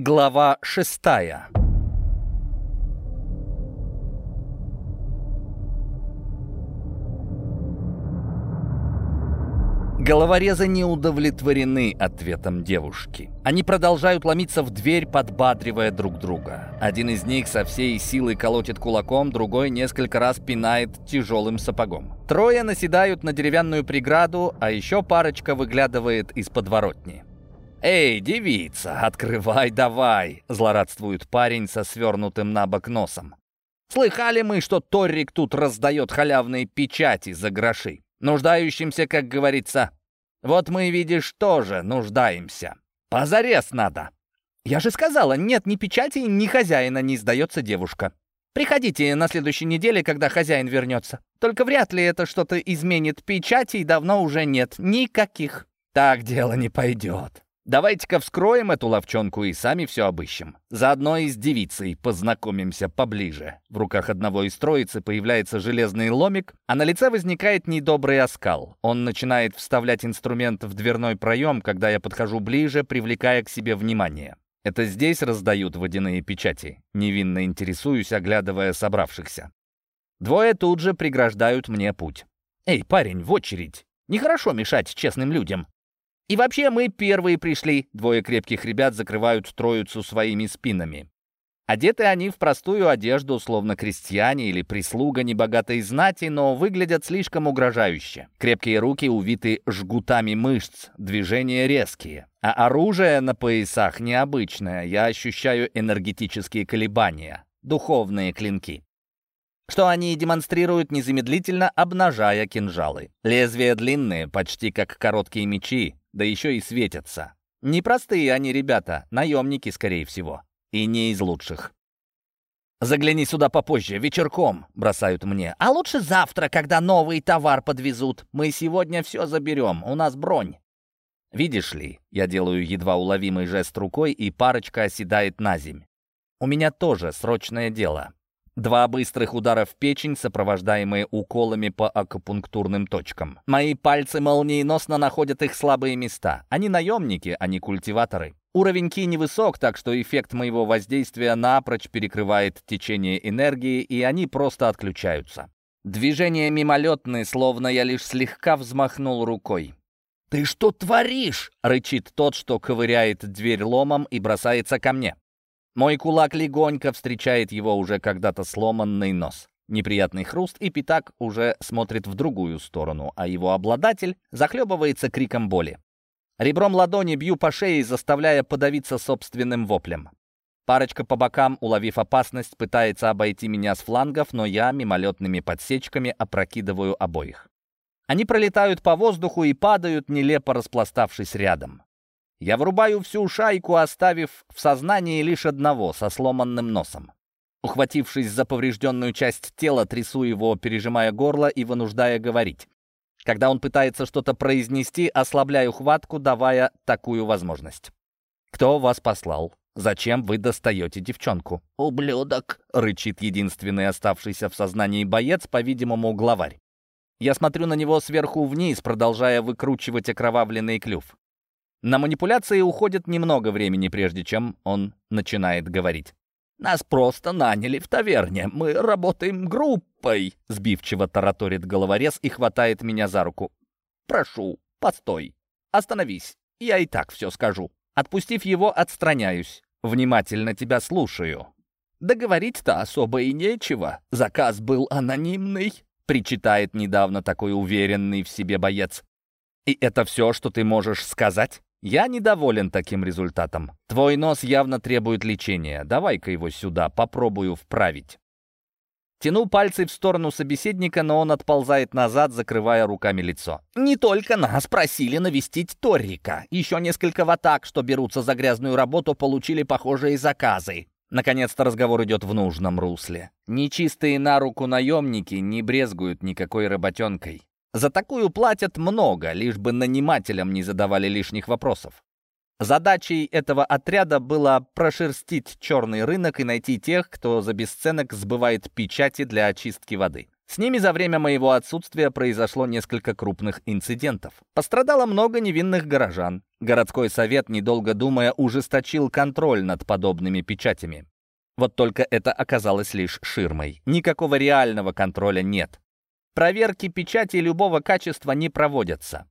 Глава шестая Головорезы не удовлетворены ответом девушки. Они продолжают ломиться в дверь, подбадривая друг друга. Один из них со всей силы колотит кулаком, другой несколько раз пинает тяжелым сапогом. Трое наседают на деревянную преграду, а еще парочка выглядывает из подворотни. «Эй, девица, открывай давай!» — злорадствует парень со свернутым на бок носом. «Слыхали мы, что Торрик тут раздает халявные печати за гроши? Нуждающимся, как говорится. Вот мы, видишь, тоже нуждаемся. Позарез надо!» «Я же сказала, нет ни печати, ни хозяина не сдается девушка. Приходите на следующей неделе, когда хозяин вернется. Только вряд ли это что-то изменит. Печатей давно уже нет. Никаких. Так дело не пойдет. Давайте-ка вскроем эту ловчонку и сами все обыщем. Заодно и с девицей познакомимся поближе. В руках одного из троицы появляется железный ломик, а на лице возникает недобрый оскал. Он начинает вставлять инструмент в дверной проем, когда я подхожу ближе, привлекая к себе внимание. Это здесь раздают водяные печати? Невинно интересуюсь, оглядывая собравшихся. Двое тут же преграждают мне путь. «Эй, парень, в очередь! Нехорошо мешать честным людям!» И вообще мы первые пришли. Двое крепких ребят закрывают троицу своими спинами. Одеты они в простую одежду, словно крестьяне или прислуга небогатой знати, но выглядят слишком угрожающе. Крепкие руки увиты жгутами мышц, движения резкие. А оружие на поясах необычное, я ощущаю энергетические колебания, духовные клинки. Что они демонстрируют незамедлительно, обнажая кинжалы. Лезвия длинные, почти как короткие мечи, да еще и светятся. Непростые они ребята, наемники, скорее всего. И не из лучших. «Загляни сюда попозже, вечерком», — бросают мне. «А лучше завтра, когда новый товар подвезут. Мы сегодня все заберем, у нас бронь». Видишь ли, я делаю едва уловимый жест рукой, и парочка оседает на земь. У меня тоже срочное дело. Два быстрых удара в печень, сопровождаемые уколами по акупунктурным точкам. Мои пальцы молниеносно находят их слабые места. Они наемники, а не культиваторы. Уровень ки невысок, так что эффект моего воздействия напрочь перекрывает течение энергии, и они просто отключаются. Движение мимолетное, словно я лишь слегка взмахнул рукой. «Ты что творишь?» — рычит тот, что ковыряет дверь ломом и бросается ко мне. Мой кулак легонько встречает его уже когда-то сломанный нос. Неприятный хруст, и пятак уже смотрит в другую сторону, а его обладатель захлебывается криком боли. Ребром ладони бью по шее, заставляя подавиться собственным воплем. Парочка по бокам, уловив опасность, пытается обойти меня с флангов, но я мимолетными подсечками опрокидываю обоих. Они пролетают по воздуху и падают, нелепо распластавшись рядом. Я врубаю всю шайку, оставив в сознании лишь одного со сломанным носом. Ухватившись за поврежденную часть тела, трясу его, пережимая горло и вынуждая говорить. Когда он пытается что-то произнести, ослабляю хватку, давая такую возможность. «Кто вас послал? Зачем вы достаете девчонку?» «Ублюдок!» — рычит единственный оставшийся в сознании боец, по-видимому, главарь. Я смотрю на него сверху вниз, продолжая выкручивать окровавленный клюв. На манипуляции уходит немного времени, прежде чем он начинает говорить. «Нас просто наняли в таверне. Мы работаем группой», — сбивчиво тараторит головорез и хватает меня за руку. «Прошу, постой. Остановись. Я и так все скажу». Отпустив его, отстраняюсь. «Внимательно тебя слушаю». «Договорить-то особо и нечего. Заказ был анонимный», — причитает недавно такой уверенный в себе боец. «И это все, что ты можешь сказать?» Я недоволен таким результатом. Твой нос явно требует лечения. Давай-ка его сюда, попробую вправить. Тяну пальцы в сторону собеседника, но он отползает назад, закрывая руками лицо. «Не только нас просили навестить Торрика. Еще несколько ватак, что берутся за грязную работу, получили похожие заказы». Наконец-то разговор идет в нужном русле. Нечистые на руку наемники не брезгуют никакой работенкой. За такую платят много, лишь бы нанимателям не задавали лишних вопросов. Задачей этого отряда было прошерстить черный рынок и найти тех, кто за бесценок сбывает печати для очистки воды. С ними за время моего отсутствия произошло несколько крупных инцидентов. Пострадало много невинных горожан. Городской совет, недолго думая, ужесточил контроль над подобными печатями. Вот только это оказалось лишь ширмой. Никакого реального контроля нет. Проверки печати любого качества не проводятся.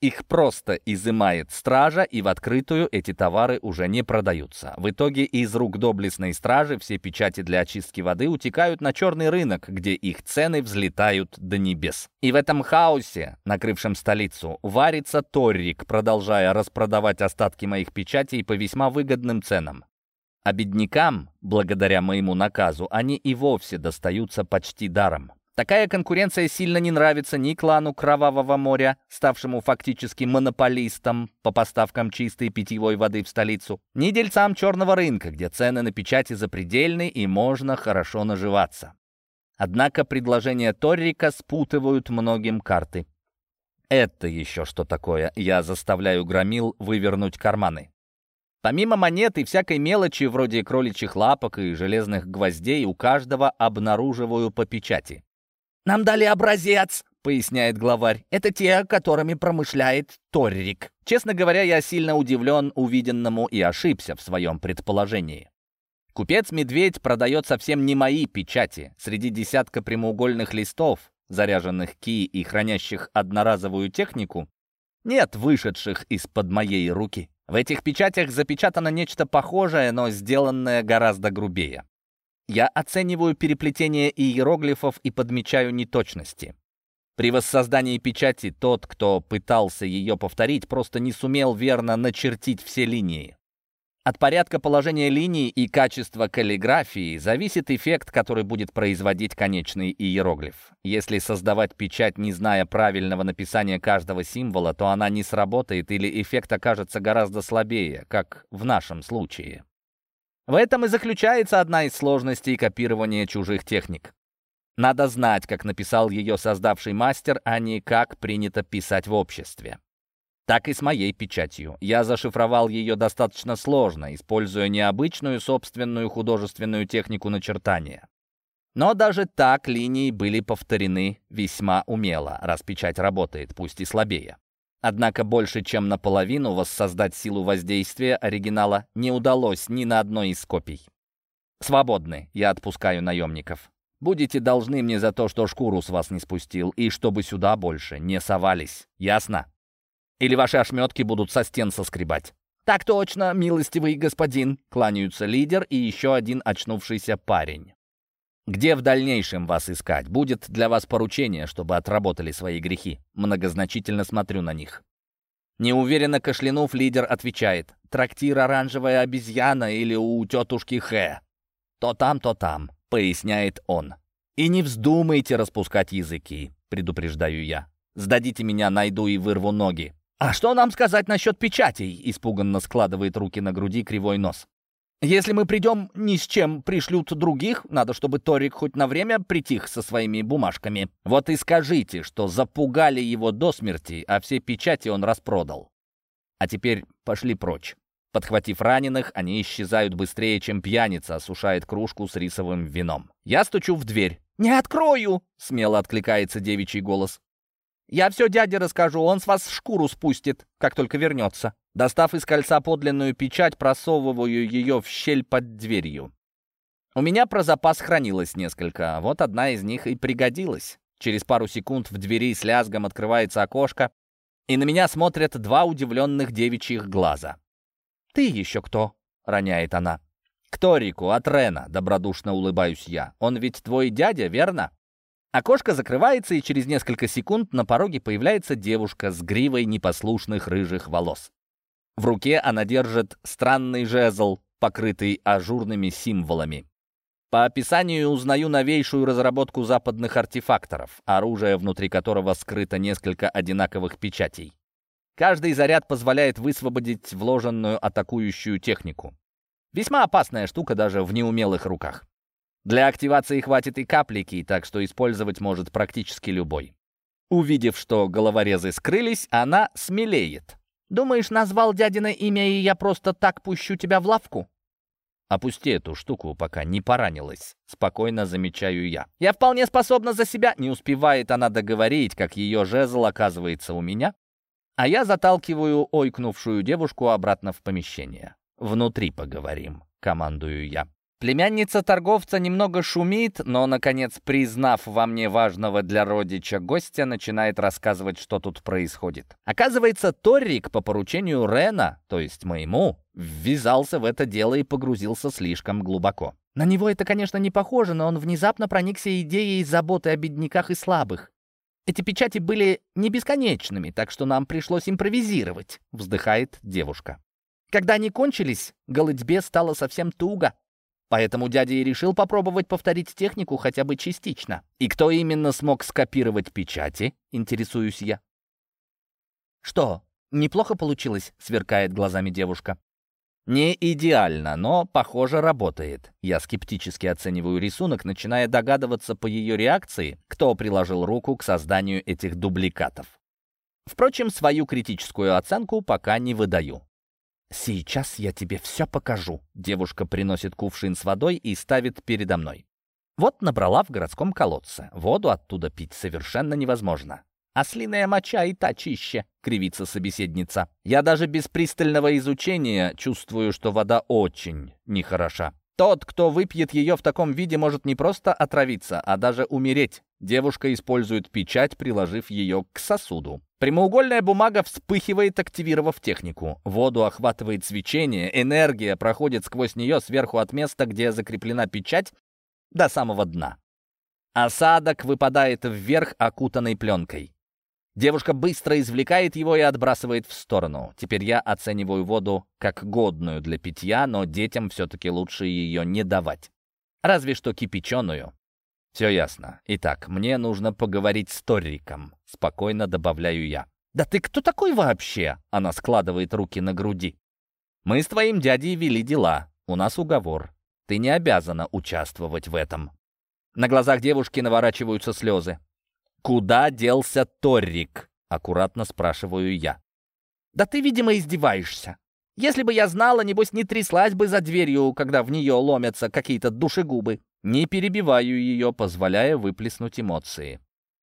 Их просто изымает стража, и в открытую эти товары уже не продаются. В итоге из рук доблестной стражи все печати для очистки воды утекают на черный рынок, где их цены взлетают до небес. И в этом хаосе, накрывшем столицу, варится Торрик, продолжая распродавать остатки моих печатей по весьма выгодным ценам. А беднякам, благодаря моему наказу, они и вовсе достаются почти даром. Такая конкуренция сильно не нравится ни клану Кровавого моря, ставшему фактически монополистом по поставкам чистой питьевой воды в столицу, ни дельцам черного рынка, где цены на печати запредельны и можно хорошо наживаться. Однако предложения Торрика спутывают многим карты. Это еще что такое? Я заставляю громил вывернуть карманы. Помимо монет и всякой мелочи, вроде кроличьих лапок и железных гвоздей, у каждого обнаруживаю по печати. «Нам дали образец», — поясняет главарь. «Это те, которыми промышляет Торрик». Честно говоря, я сильно удивлен увиденному и ошибся в своем предположении. Купец-медведь продает совсем не мои печати. Среди десятка прямоугольных листов, заряженных ки и хранящих одноразовую технику, нет вышедших из-под моей руки. В этих печатях запечатано нечто похожее, но сделанное гораздо грубее. Я оцениваю переплетение иероглифов и подмечаю неточности. При воссоздании печати тот, кто пытался ее повторить, просто не сумел верно начертить все линии. От порядка положения линий и качества каллиграфии зависит эффект, который будет производить конечный иероглиф. Если создавать печать, не зная правильного написания каждого символа, то она не сработает или эффект окажется гораздо слабее, как в нашем случае. В этом и заключается одна из сложностей копирования чужих техник. Надо знать, как написал ее создавший мастер, а не как принято писать в обществе. Так и с моей печатью. Я зашифровал ее достаточно сложно, используя необычную собственную художественную технику начертания. Но даже так линии были повторены весьма умело, раз печать работает, пусть и слабее. Однако больше чем наполовину воссоздать силу воздействия оригинала не удалось ни на одной из копий. «Свободны, я отпускаю наемников. Будете должны мне за то, что шкуру с вас не спустил, и чтобы сюда больше не совались. Ясно? Или ваши ошметки будут со стен соскребать?» «Так точно, милостивый господин», — кланяются лидер и еще один очнувшийся парень. Где в дальнейшем вас искать? Будет для вас поручение, чтобы отработали свои грехи. Многозначительно смотрю на них. Неуверенно кашлянув, лидер отвечает. Трактир «Оранжевая обезьяна» или у тетушки Хэ. То там, то там, поясняет он. И не вздумайте распускать языки, предупреждаю я. Сдадите меня, найду и вырву ноги. «А что нам сказать насчет печатей?» Испуганно складывает руки на груди кривой нос. Если мы придем ни с чем, пришлют других. Надо, чтобы Торик хоть на время притих со своими бумажками. Вот и скажите, что запугали его до смерти, а все печати он распродал. А теперь пошли прочь. Подхватив раненых, они исчезают быстрее, чем пьяница осушает кружку с рисовым вином. Я стучу в дверь. «Не открою!» — смело откликается девичий голос. «Я все дяде расскажу, он с вас шкуру спустит, как только вернется». Достав из кольца подлинную печать, просовываю ее в щель под дверью. У меня про запас хранилось несколько, вот одна из них и пригодилась. Через пару секунд в двери с лязгом открывается окошко, и на меня смотрят два удивленных девичьих глаза. «Ты еще кто?» — роняет она. «Кто Рику? От Рена», — добродушно улыбаюсь я. «Он ведь твой дядя, верно?» Окошко закрывается, и через несколько секунд на пороге появляется девушка с гривой непослушных рыжих волос. В руке она держит странный жезл, покрытый ажурными символами. По описанию узнаю новейшую разработку западных артефакторов, оружие внутри которого скрыто несколько одинаковых печатей. Каждый заряд позволяет высвободить вложенную атакующую технику. Весьма опасная штука даже в неумелых руках. Для активации хватит и каплики, так что использовать может практически любой. Увидев, что головорезы скрылись, она смелеет. Думаешь, назвал дядино имя, и я просто так пущу тебя в лавку?» Опусти эту штуку, пока не поранилась. Спокойно замечаю я. Я вполне способна за себя. Не успевает она договорить, как ее жезл оказывается у меня. А я заталкиваю ойкнувшую девушку обратно в помещение. Внутри поговорим, командую я. Племянница торговца немного шумит, но, наконец, признав во мне важного для родича гостя, начинает рассказывать, что тут происходит. Оказывается, Торрик по поручению Рена, то есть моему, ввязался в это дело и погрузился слишком глубоко. На него это, конечно, не похоже, но он внезапно проникся идеей заботы о бедняках и слабых. Эти печати были не бесконечными, так что нам пришлось импровизировать», — вздыхает девушка. Когда они кончились, голытьбе стало совсем туго. Поэтому дядя и решил попробовать повторить технику хотя бы частично. И кто именно смог скопировать печати, интересуюсь я. «Что, неплохо получилось?» — сверкает глазами девушка. Не идеально, но, похоже, работает. Я скептически оцениваю рисунок, начиная догадываться по ее реакции, кто приложил руку к созданию этих дубликатов. Впрочем, свою критическую оценку пока не выдаю. «Сейчас я тебе все покажу». Девушка приносит кувшин с водой и ставит передо мной. Вот набрала в городском колодце. Воду оттуда пить совершенно невозможно. «Ослиная моча и та чище», — кривится собеседница. «Я даже без пристального изучения чувствую, что вода очень нехороша. Тот, кто выпьет ее в таком виде, может не просто отравиться, а даже умереть. Девушка использует печать, приложив ее к сосуду. Прямоугольная бумага вспыхивает, активировав технику. Воду охватывает свечение, энергия проходит сквозь нее сверху от места, где закреплена печать, до самого дна. Осадок выпадает вверх, окутанной пленкой. Девушка быстро извлекает его и отбрасывает в сторону. Теперь я оцениваю воду как годную для питья, но детям все-таки лучше ее не давать. Разве что кипяченую. Все ясно. Итак, мне нужно поговорить с Торриком. Спокойно добавляю я. «Да ты кто такой вообще?» Она складывает руки на груди. «Мы с твоим дядей вели дела. У нас уговор. Ты не обязана участвовать в этом». На глазах девушки наворачиваются слезы. «Куда делся Торрик?» — аккуратно спрашиваю я. «Да ты, видимо, издеваешься. Если бы я знала, небось, не тряслась бы за дверью, когда в нее ломятся какие-то душегубы». Не перебиваю ее, позволяя выплеснуть эмоции.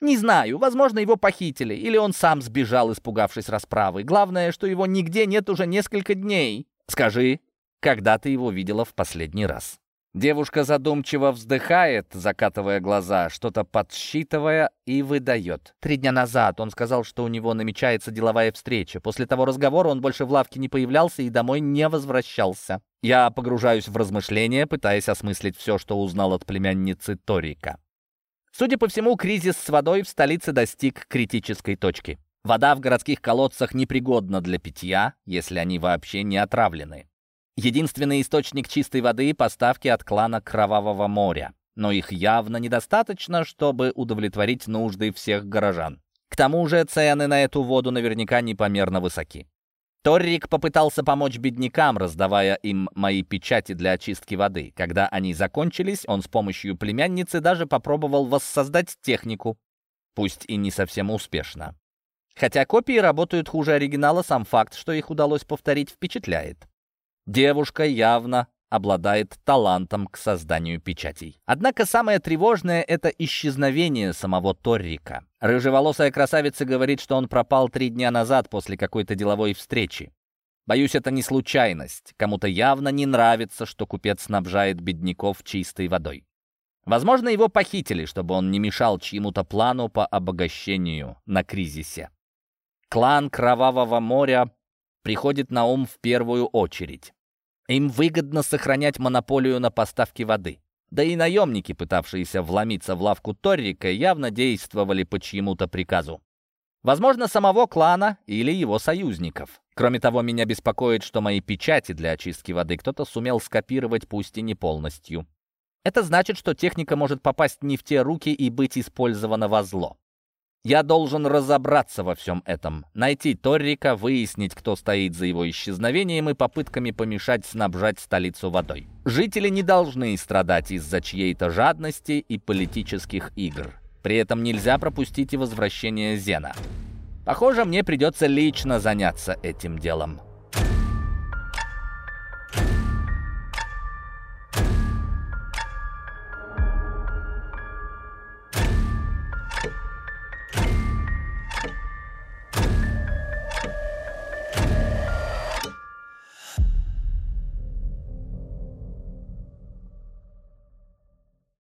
«Не знаю, возможно, его похитили, или он сам сбежал, испугавшись расправы. Главное, что его нигде нет уже несколько дней. Скажи, когда ты его видела в последний раз?» Девушка задумчиво вздыхает, закатывая глаза, что-то подсчитывая и выдает. Три дня назад он сказал, что у него намечается деловая встреча. После того разговора он больше в лавке не появлялся и домой не возвращался. Я погружаюсь в размышления, пытаясь осмыслить все, что узнал от племянницы Торика. Судя по всему, кризис с водой в столице достиг критической точки. Вода в городских колодцах непригодна для питья, если они вообще не отравлены. Единственный источник чистой воды — поставки от клана Кровавого моря. Но их явно недостаточно, чтобы удовлетворить нужды всех горожан. К тому же цены на эту воду наверняка непомерно высоки. Торрик попытался помочь беднякам, раздавая им мои печати для очистки воды. Когда они закончились, он с помощью племянницы даже попробовал воссоздать технику. Пусть и не совсем успешно. Хотя копии работают хуже оригинала, сам факт, что их удалось повторить, впечатляет. Девушка явно обладает талантом к созданию печатей. Однако самое тревожное — это исчезновение самого Торрика. Рыжеволосая красавица говорит, что он пропал три дня назад после какой-то деловой встречи. Боюсь, это не случайность. Кому-то явно не нравится, что купец снабжает бедняков чистой водой. Возможно, его похитили, чтобы он не мешал чьему-то плану по обогащению на кризисе. Клан Кровавого моря приходит на ум в первую очередь. Им выгодно сохранять монополию на поставки воды. Да и наемники, пытавшиеся вломиться в лавку Торрика, явно действовали по чьему-то приказу. Возможно, самого клана или его союзников. Кроме того, меня беспокоит, что мои печати для очистки воды кто-то сумел скопировать, пусть и не полностью. Это значит, что техника может попасть не в те руки и быть использована во зло. Я должен разобраться во всем этом, найти Торрика, выяснить, кто стоит за его исчезновением и попытками помешать снабжать столицу водой. Жители не должны страдать из-за чьей-то жадности и политических игр. При этом нельзя пропустить и возвращение Зена. Похоже, мне придется лично заняться этим делом.